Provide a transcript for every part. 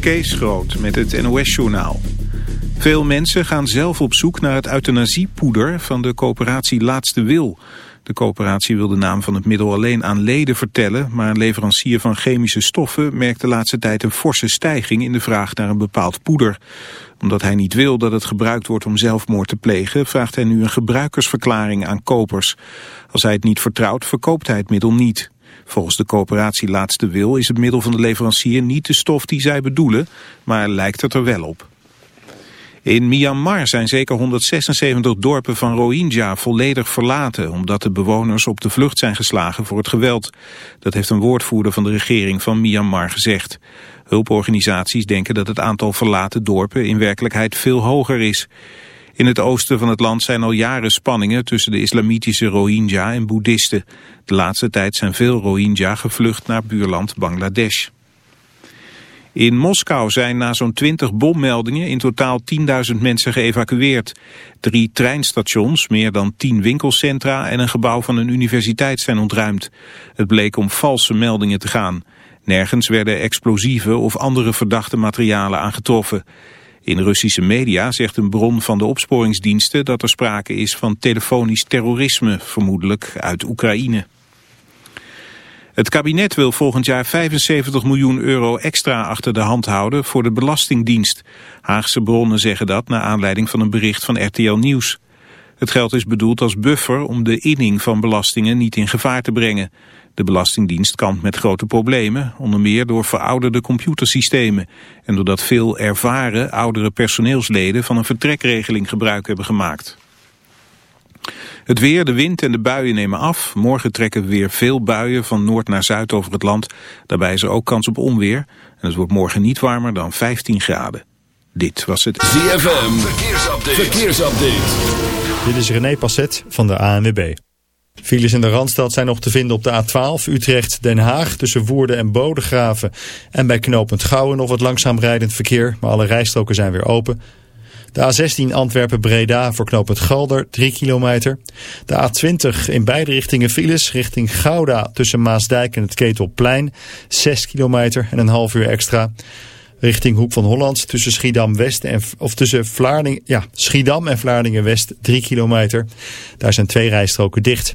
Kees Groot met het NOS-journaal. Veel mensen gaan zelf op zoek naar het euthanasiepoeder van de coöperatie Laatste Wil. De coöperatie wil de naam van het middel alleen aan leden vertellen... maar een leverancier van chemische stoffen merkt de laatste tijd een forse stijging... in de vraag naar een bepaald poeder. Omdat hij niet wil dat het gebruikt wordt om zelfmoord te plegen... vraagt hij nu een gebruikersverklaring aan kopers. Als hij het niet vertrouwt, verkoopt hij het middel niet. Volgens de coöperatie Laatste Wil is het middel van de leverancier niet de stof die zij bedoelen, maar lijkt het er wel op. In Myanmar zijn zeker 176 dorpen van Rohingya volledig verlaten... omdat de bewoners op de vlucht zijn geslagen voor het geweld. Dat heeft een woordvoerder van de regering van Myanmar gezegd. Hulporganisaties denken dat het aantal verlaten dorpen in werkelijkheid veel hoger is. In het oosten van het land zijn al jaren spanningen tussen de islamitische Rohingya en boeddhisten. De laatste tijd zijn veel Rohingya gevlucht naar buurland Bangladesh. In Moskou zijn na zo'n 20 bommeldingen in totaal 10.000 mensen geëvacueerd. Drie treinstations, meer dan 10 winkelcentra en een gebouw van een universiteit zijn ontruimd. Het bleek om valse meldingen te gaan. Nergens werden explosieven of andere verdachte materialen aangetroffen. In Russische media zegt een bron van de opsporingsdiensten dat er sprake is van telefonisch terrorisme, vermoedelijk uit Oekraïne. Het kabinet wil volgend jaar 75 miljoen euro extra achter de hand houden voor de Belastingdienst. Haagse bronnen zeggen dat naar aanleiding van een bericht van RTL Nieuws. Het geld is bedoeld als buffer om de inning van belastingen niet in gevaar te brengen. De Belastingdienst kampt met grote problemen, onder meer door verouderde computersystemen en doordat veel ervaren oudere personeelsleden van een vertrekregeling gebruik hebben gemaakt. Het weer, de wind en de buien nemen af. Morgen trekken weer veel buien van noord naar zuid over het land. Daarbij is er ook kans op onweer. En het wordt morgen niet warmer dan 15 graden. Dit was het ZFM Verkeersupdate. Verkeersupdate. Dit is René Passet van de ANWB. Files in de Randstad zijn nog te vinden op de A12 Utrecht-Den Haag tussen Woerden en Bodegraven. En bij knooppunt Gouwen nog wat langzaam rijdend verkeer, maar alle rijstroken zijn weer open. De A16 Antwerpen-Breda voor knooppunt Galder 3 kilometer. De A20 in beide richtingen files richting Gouda tussen Maasdijk en het Ketelplein 6 kilometer en een half uur extra. Richting Hoek van Holland tussen Schiedam West en of tussen Vlaardingen, ja, Schiedam en Vlaardingen West 3 kilometer. Daar zijn twee rijstroken dicht.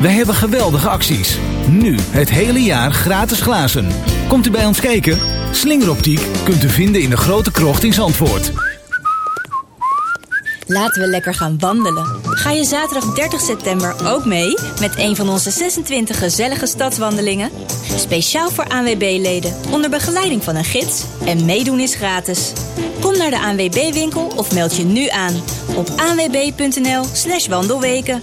Wij hebben geweldige acties. Nu het hele jaar gratis glazen. Komt u bij ons kijken? Slingeroptiek kunt u vinden in de grote krocht in Zandvoort. Laten we lekker gaan wandelen. Ga je zaterdag 30 september ook mee met een van onze 26 gezellige stadswandelingen? Speciaal voor ANWB-leden onder begeleiding van een gids en meedoen is gratis. Kom naar de ANWB-winkel of meld je nu aan op anwb.nl slash wandelweken.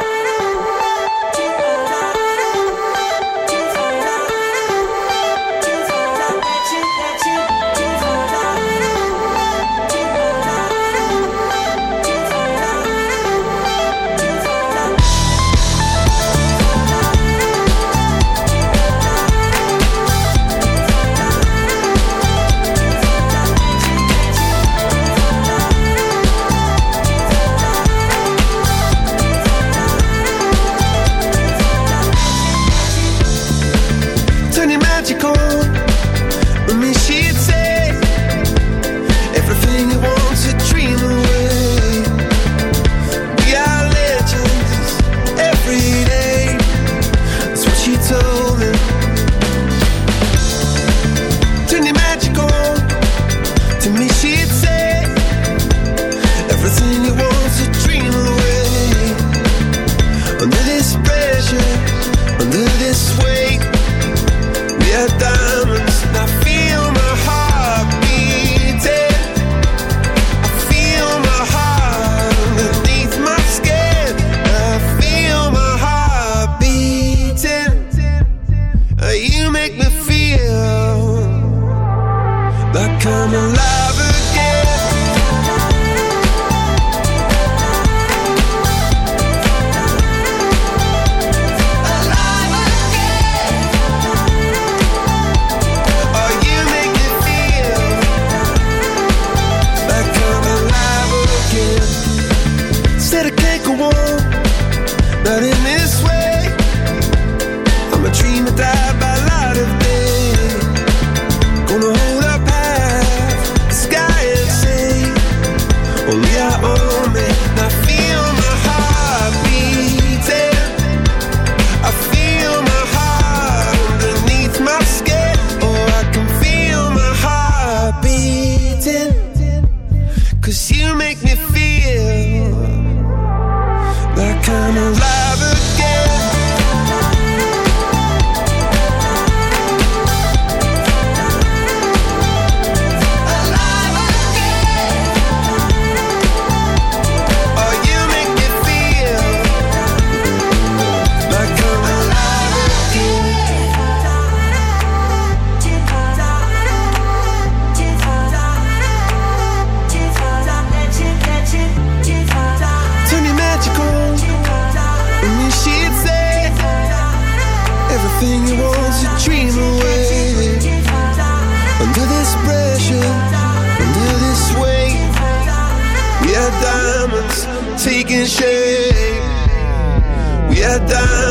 down.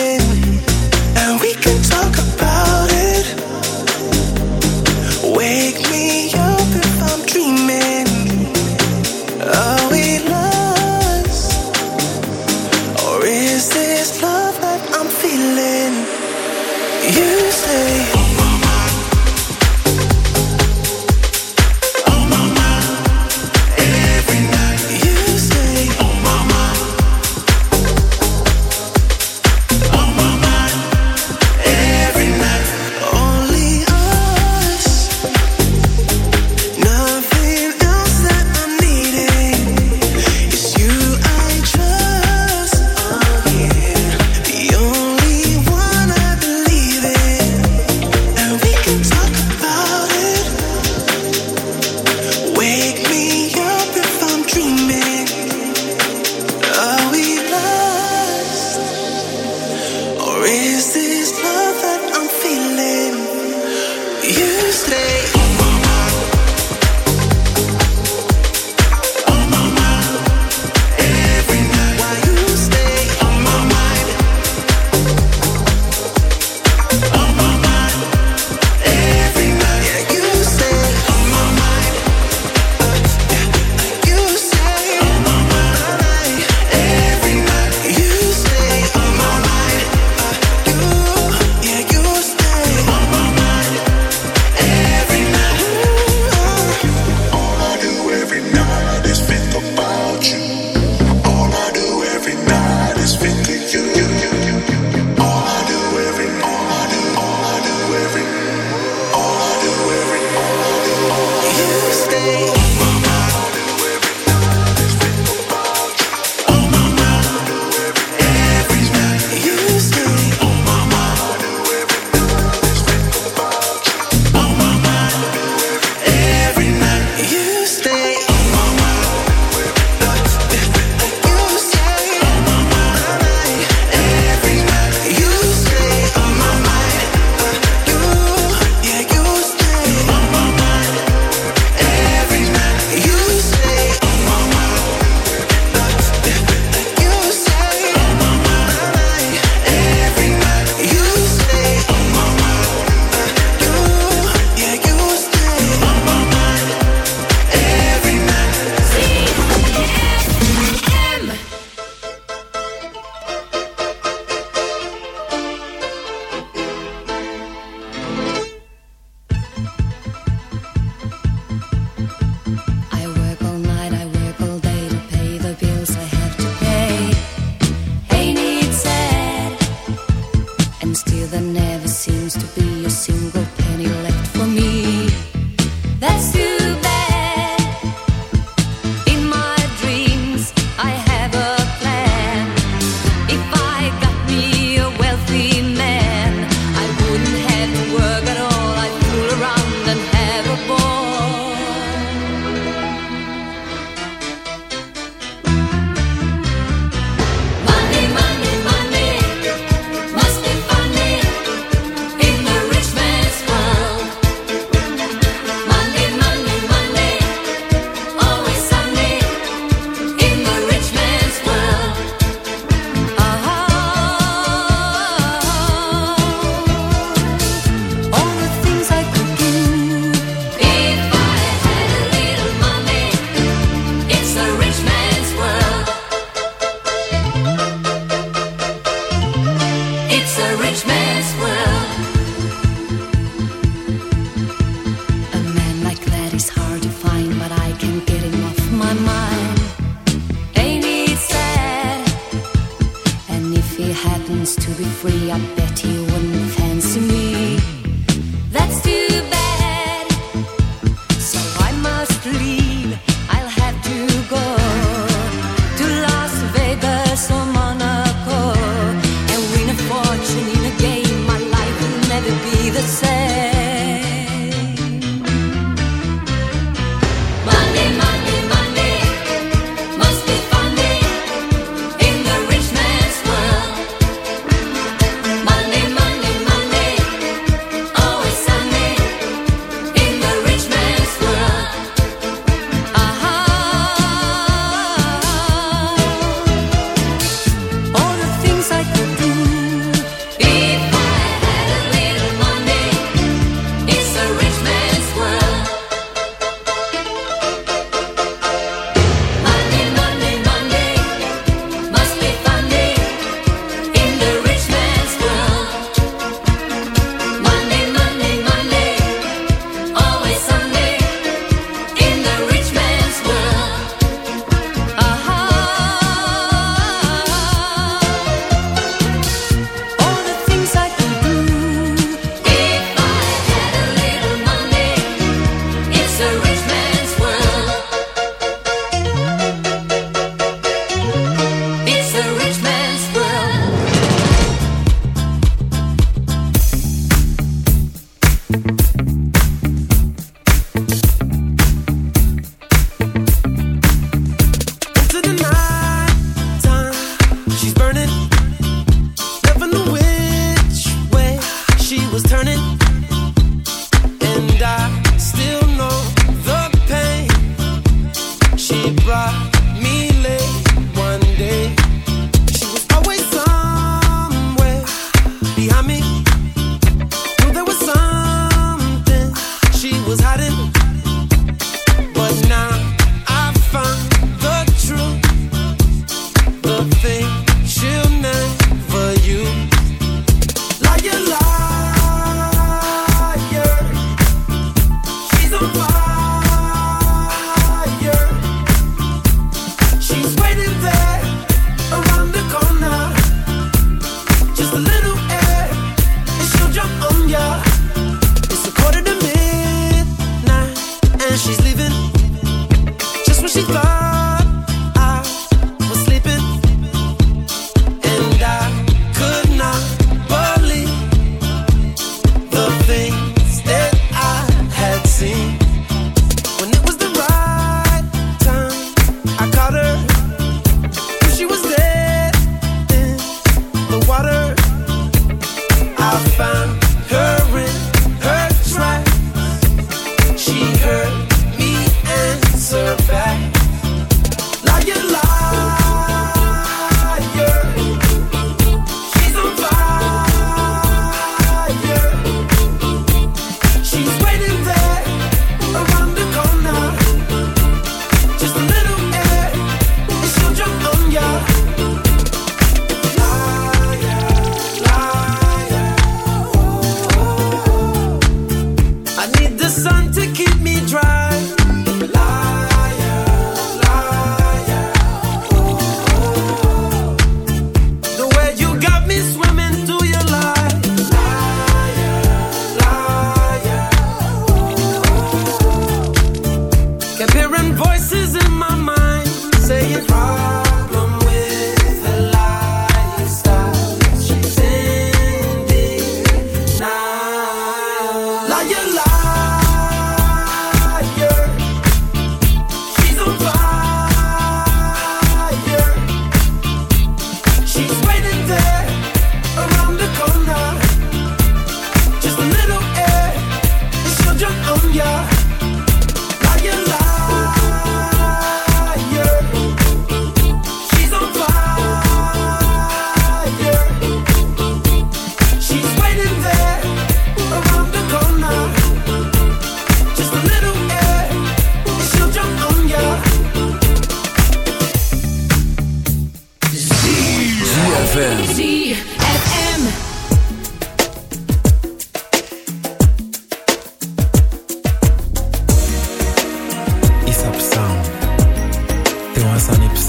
I found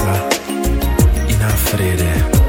casa in affrede.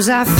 Sometimes I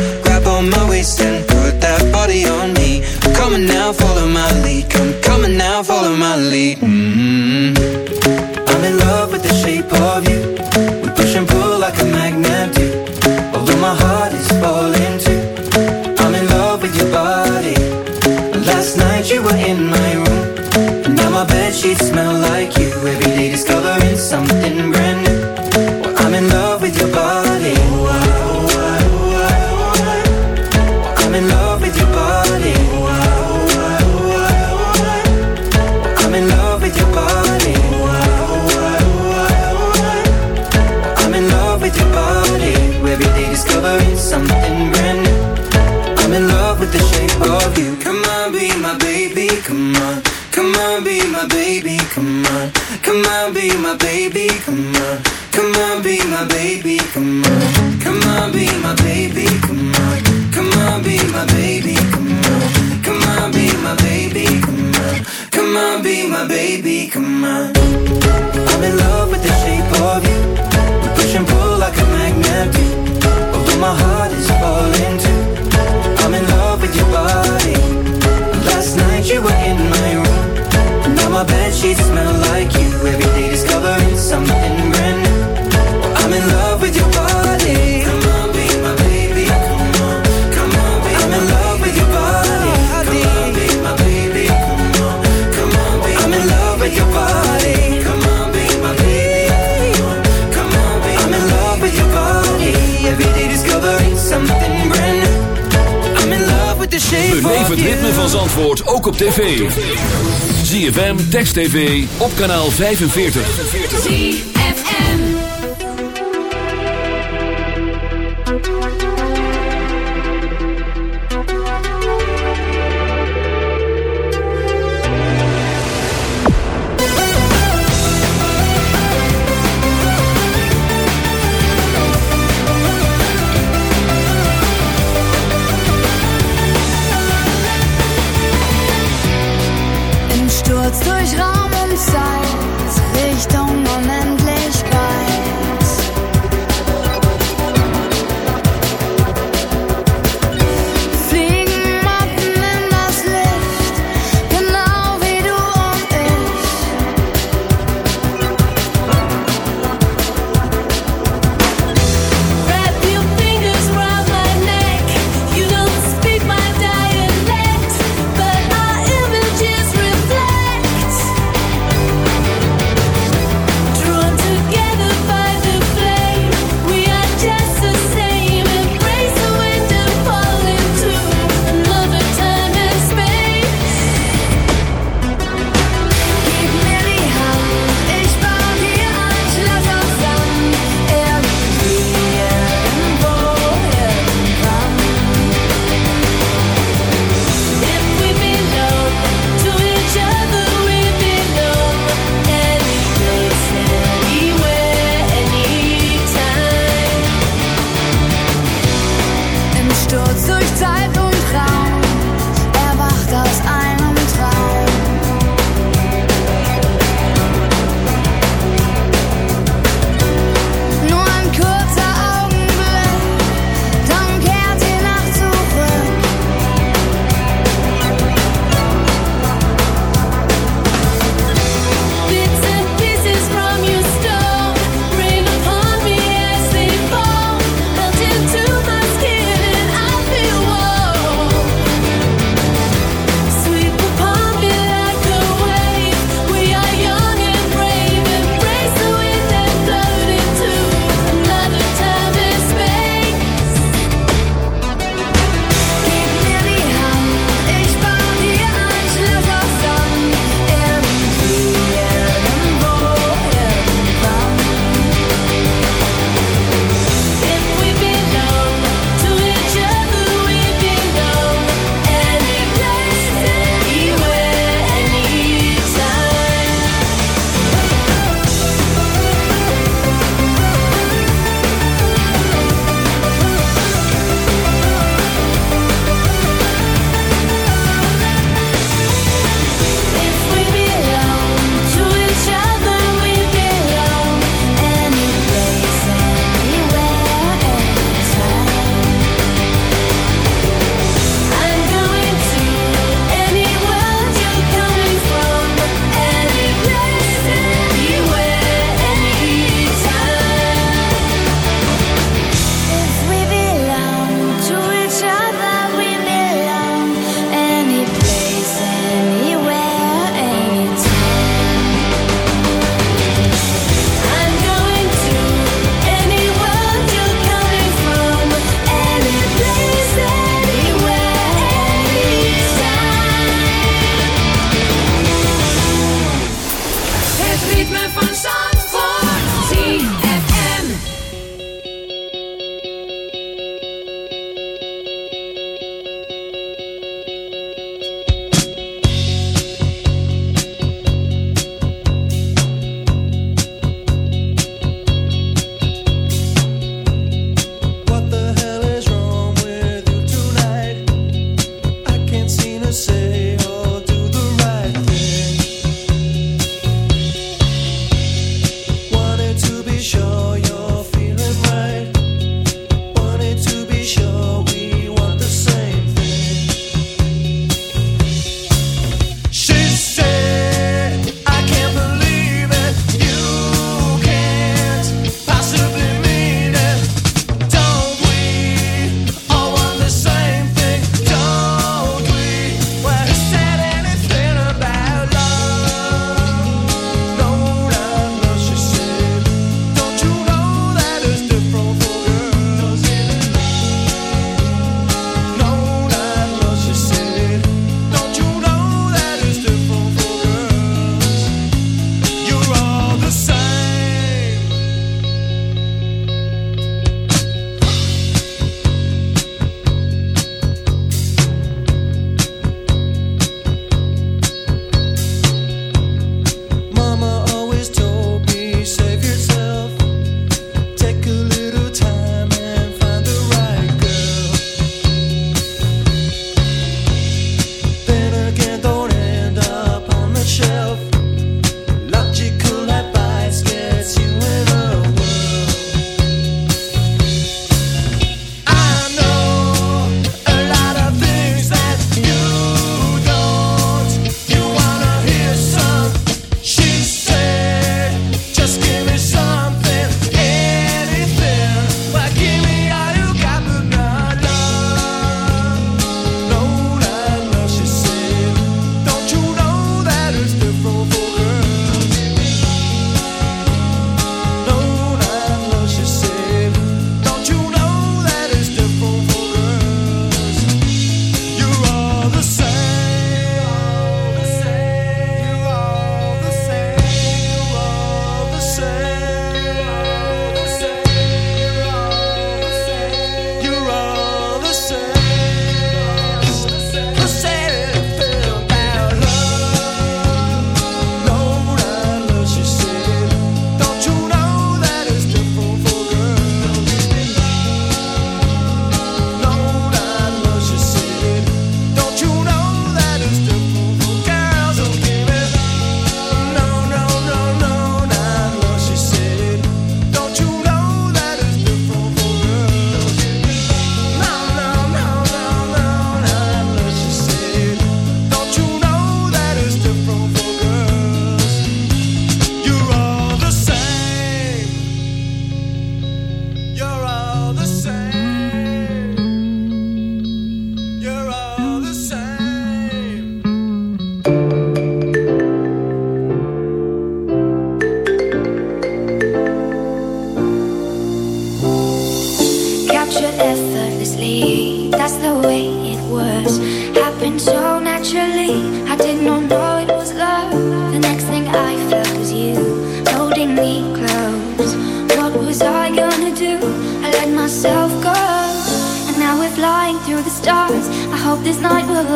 TV op kanaal 45.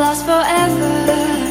lost forever.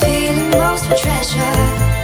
feeling most for treasure.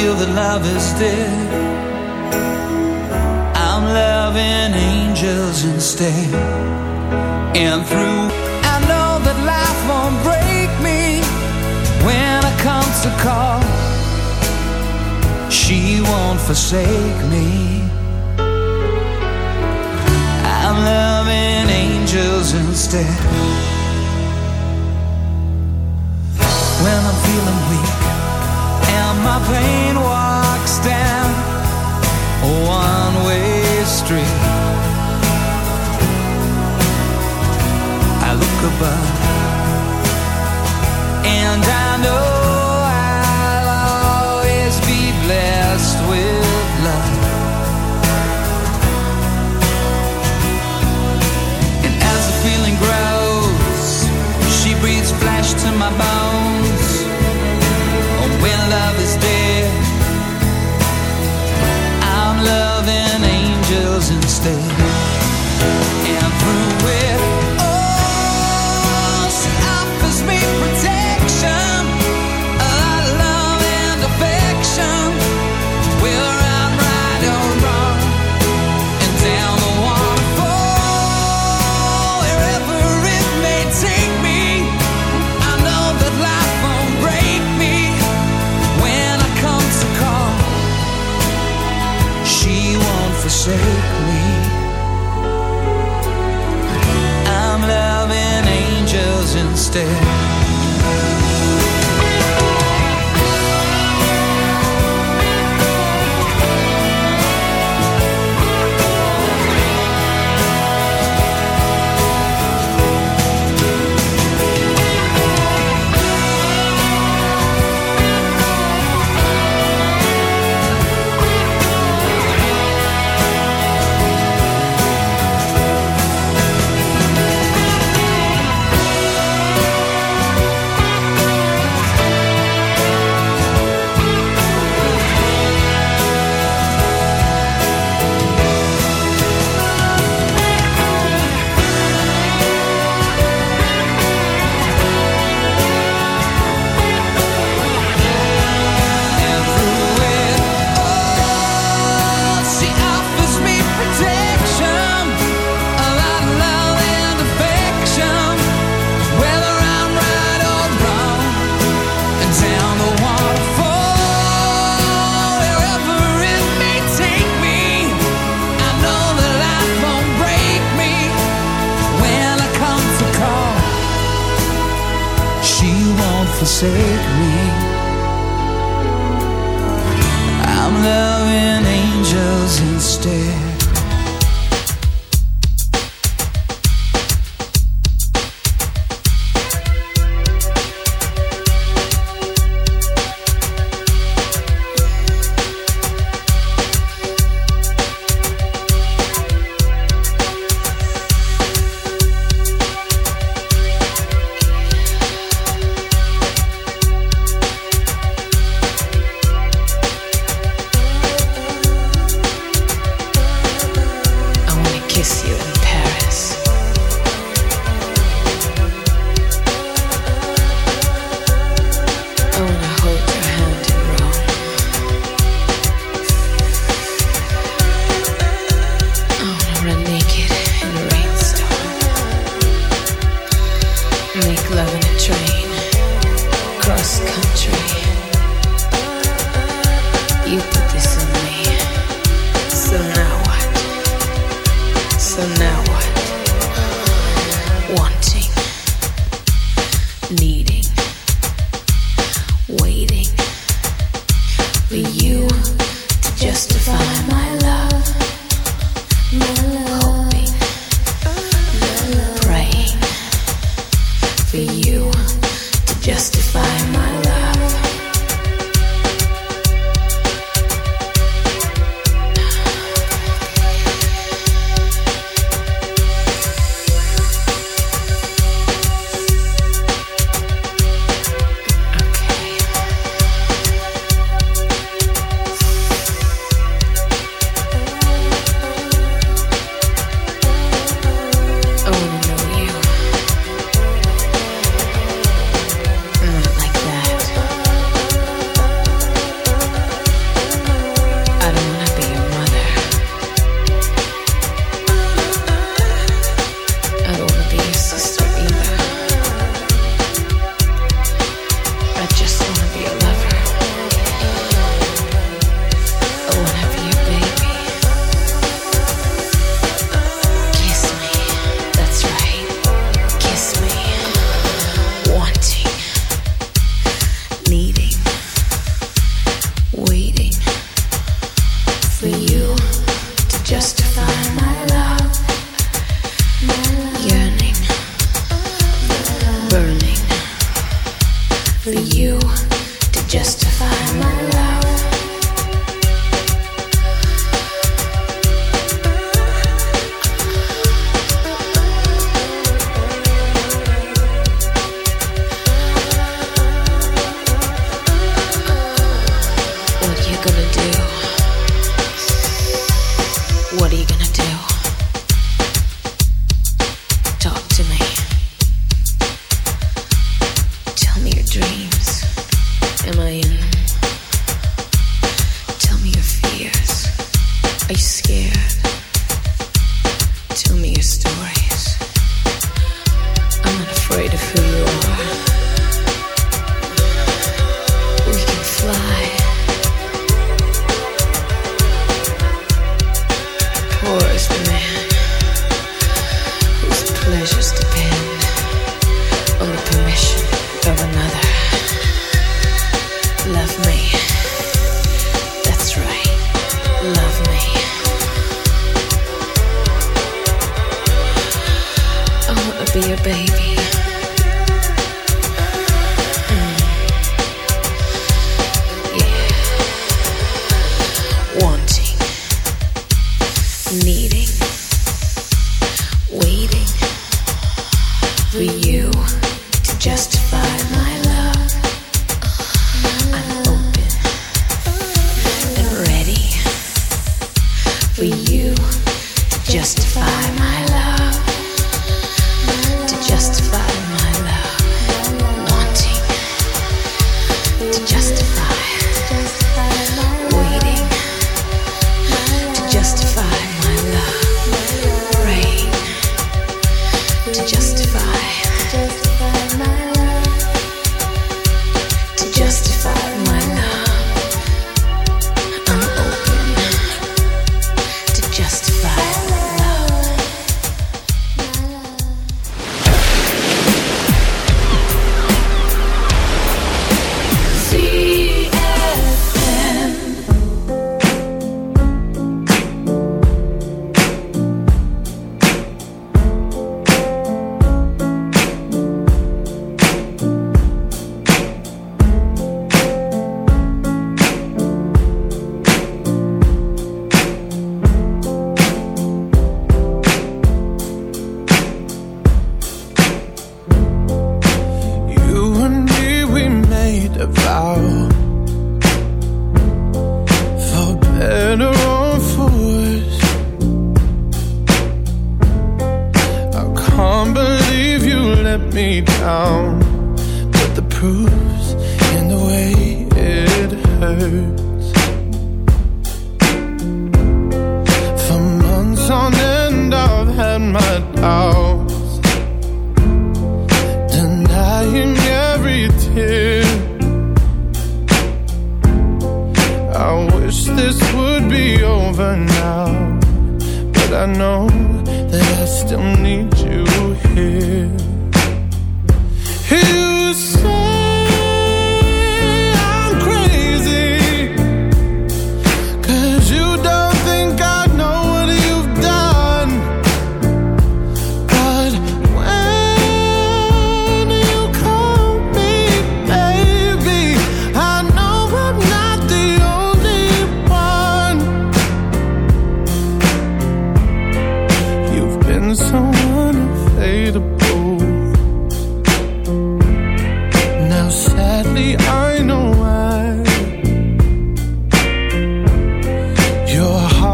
feel that love is dead. I'm loving angels instead. And through, I know that life won't break me when I come to call. She won't forsake me. I'm loving angels instead. When I'm feeling weak my pain walks down a one way street. I look above and I know I'll always be blessed with love. And as the feeling grows, she breathes flesh to my body. usted waiting for you to justify my love. Hoping, praying for you to. What are you gonna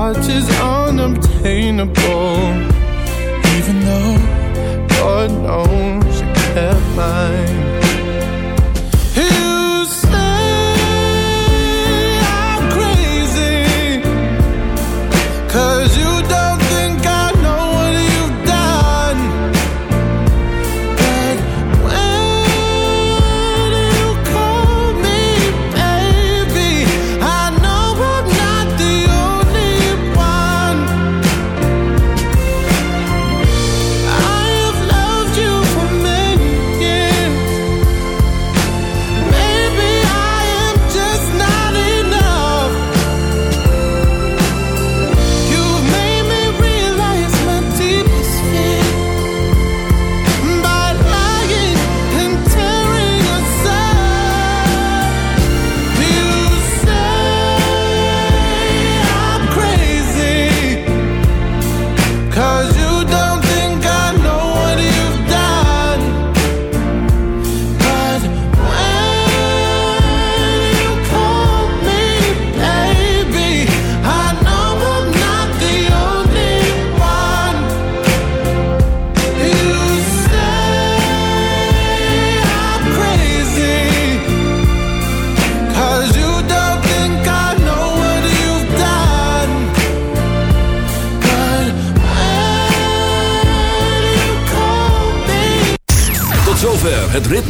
heart is unobtainable. Even though God knows I kept mine.